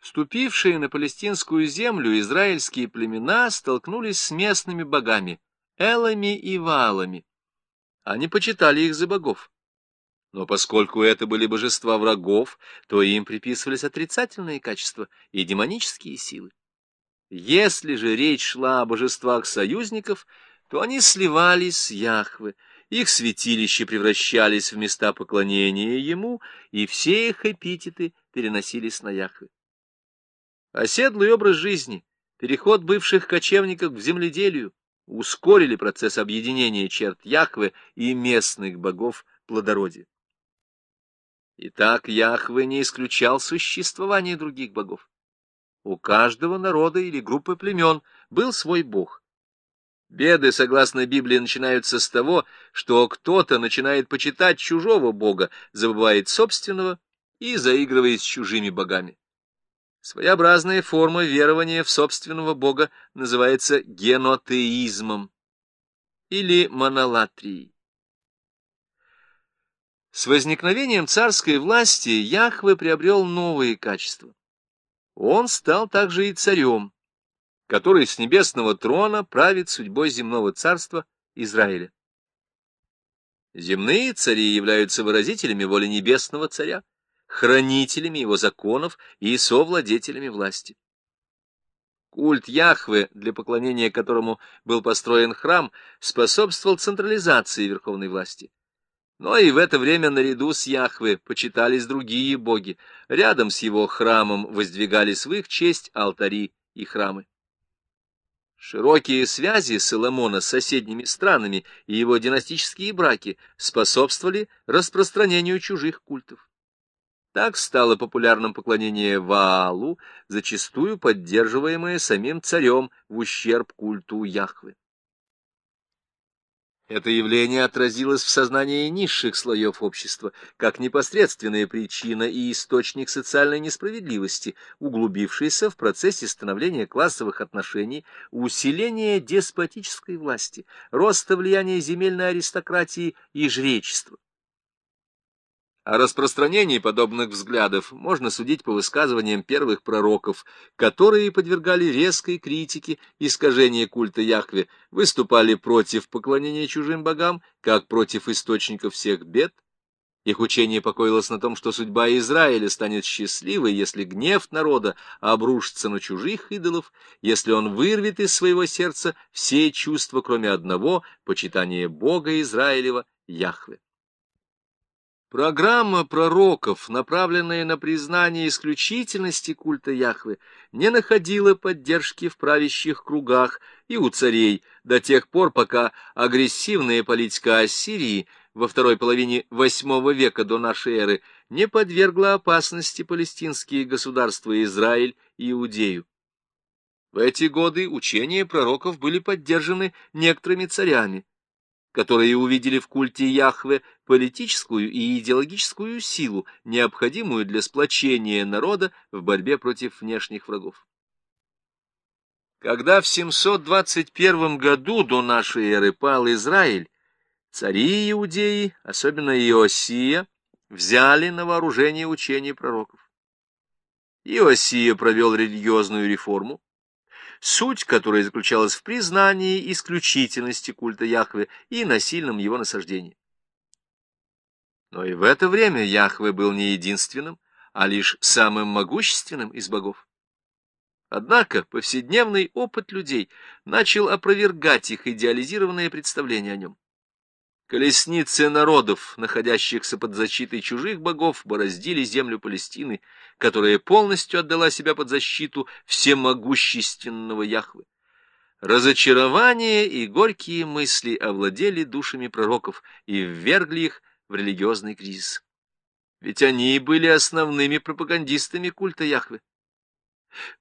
Вступившие на палестинскую землю израильские племена столкнулись с местными богами, элами и валами. Они почитали их за богов. Но поскольку это были божества врагов, то им приписывались отрицательные качества и демонические силы. Если же речь шла о божествах союзников, то они сливались с Яхве, их святилища превращались в места поклонения ему, и все их эпитеты переносились на Яхве. Оседлый образ жизни, переход бывших кочевников к земледелию ускорили процесс объединения черт Яхве и местных богов плодородия. Итак, Яхве не исключал существование других богов. У каждого народа или группы племен был свой бог. Беды, согласно Библии, начинаются с того, что кто-то начинает почитать чужого бога, забывает собственного и заигрывает с чужими богами. Своеобразная форма верования в собственного бога называется генотеизмом или монолатрией. С возникновением царской власти Яхве приобрел новые качества. Он стал также и царем, который с небесного трона правит судьбой земного царства Израиля. Земные цари являются выразителями воли небесного царя хранителями его законов и совладетелями власти. Культ Яхве, для поклонения которому был построен храм, способствовал централизации верховной власти. Но и в это время наряду с Яхве почитались другие боги. Рядом с его храмом воздвигались в их честь алтари и храмы. Широкие связи Соломона с соседними странами и его династические браки способствовали распространению чужих культов. Так стало популярным поклонение Ваалу, зачастую поддерживаемое самим царем в ущерб культу Яхвы. Это явление отразилось в сознании низших слоев общества, как непосредственная причина и источник социальной несправедливости, углубившейся в процессе становления классовых отношений, усиления деспотической власти, роста влияния земельной аристократии и жречества. О распространении подобных взглядов можно судить по высказываниям первых пророков, которые подвергали резкой критике искажения культа Яхве, выступали против поклонения чужим богам, как против источников всех бед. Их учение покоилось на том, что судьба Израиля станет счастливой, если гнев народа обрушится на чужих идолов, если он вырвет из своего сердца все чувства, кроме одного — почитания Бога Израилева Яхве. Программа пророков, направленная на признание исключительности культа Яхвы, не находила поддержки в правящих кругах и у царей до тех пор, пока агрессивная политика Ассирии во второй половине VIII века до нашей эры не подвергла опасности палестинские государства Израиль и Иудею. В эти годы учения пророков были поддержаны некоторыми царями, которые увидели в культе Яхве политическую и идеологическую силу, необходимую для сплочения народа в борьбе против внешних врагов. Когда в 721 году до нашей эры пал Израиль, цари иудеи, особенно Иосия, взяли на вооружение учения пророков. Иосия провел религиозную реформу, суть которой заключалась в признании исключительности культа Яхве и насильном его насаждении. Но и в это время Яхве был не единственным, а лишь самым могущественным из богов. Однако повседневный опыт людей начал опровергать их идеализированное представление о нем. Колесницы народов, находящихся под защитой чужих богов, бороздили землю Палестины, которая полностью отдала себя под защиту всемогущественного Яхвы. Разочарование и горькие мысли овладели душами пророков и ввергли их в религиозный кризис. Ведь они были основными пропагандистами культа Яхвы.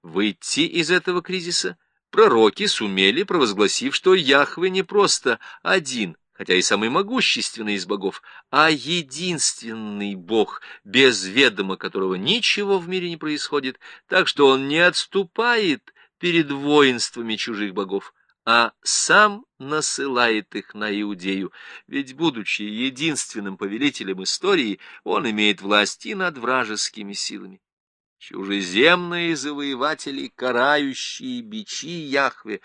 Выйти из этого кризиса пророки сумели, провозгласив, что Яхве не просто один, хотя и самый могущественный из богов, а единственный бог, без ведома которого ничего в мире не происходит, так что он не отступает перед воинствами чужих богов, а сам насылает их на Иудею, ведь, будучи единственным повелителем истории, он имеет власть и над вражескими силами. чужеземные завоеватели, карающие бичи Яхве,